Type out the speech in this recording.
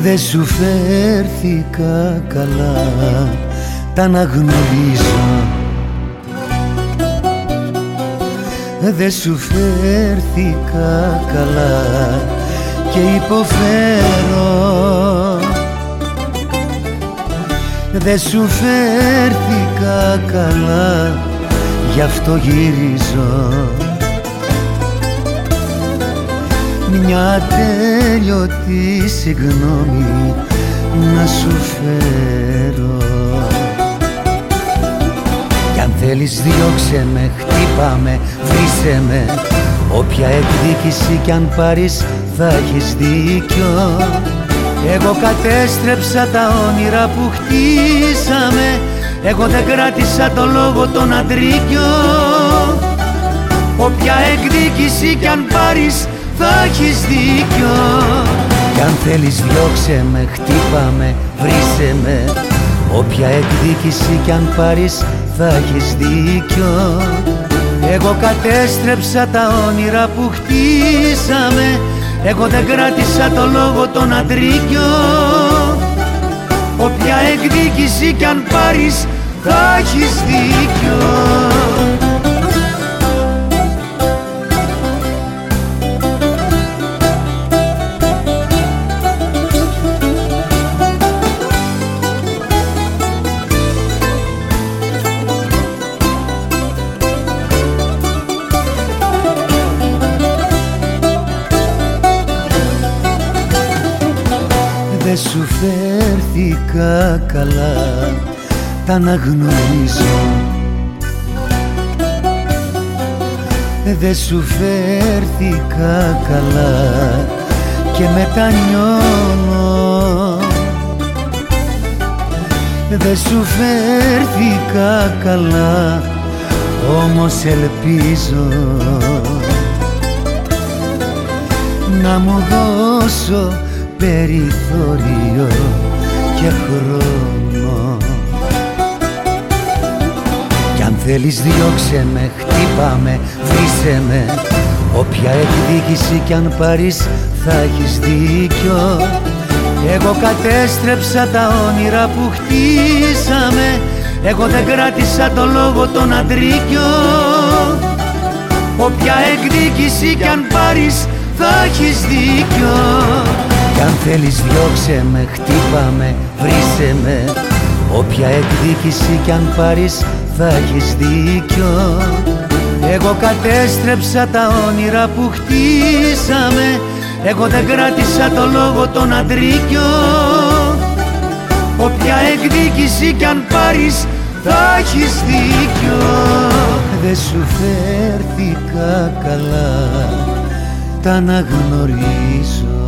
Δε σου φέρθηκα καλά, τα αναγνωρίζω. Δε σου φέρθηκα καλά και υποφέρω. Δε σου φέρθηκα καλά, γι' αυτό γυρίζω μια τέλειωτη συγγνώμη να σου φέρω. Κι αν θέλεις διώξε με, χτύπα με, βρίσε με. Όποια εκδίκηση κι αν πάρεις θα έχεις δίκιο. Εγώ κατέστρεψα τα όνειρα που χτίσαμε. Εγώ δεν κράτησα το λόγο τον αντρίκιο Όποια εκδίκηση κι αν πάρεις θα έχεις δίκιο. Κι αν θέλεις διώξε με, χτύπα με, βρίσε με. Όποια εκδίκηση κι αν πάρεις θα έχεις δίκιο. Εγώ κατέστρεψα τα όνειρα που χτίσαμε. Εγώ δεν κράτησα το λόγο τον αντρίκιο Όποια εκδίκηση κι αν πάρεις θα έχεις δίκιο Δε σου φέρθηκα καλά, τα αναγνωρίζω. Δε σου φέρθηκα καλά και μετανιώνω Δε σου φέρθηκα καλά, όμως ελπίζω. Να μου δώσω περιθώριο και χρόνο. Κι αν θέλεις διώξε με, χτύπα με, βρίσε με. Όποια εκδίκηση κι αν πάρεις θα έχεις δίκιο. Εγώ κατέστρεψα τα όνειρα που χτίσαμε. Εγώ δεν κράτησα το λόγο τον αντρίκιο Όποια εκδίκηση κι αν πάρεις θα έχεις δίκιο Κι αν θέλεις διώξε με, χτύπα με, βρίσε με. Όποια εκδίκηση κι αν πάρεις θα έχεις δίκιο. Εγώ κατέστρεψα τα όνειρα που χτίσαμε. Εγώ δεν κράτησα το λόγο τον αντρίκιο Όποια εκδίκηση κι αν πάρεις θα έχεις δίκιο. Δε σου φέρθηκα καλά τα αναγνωρίζω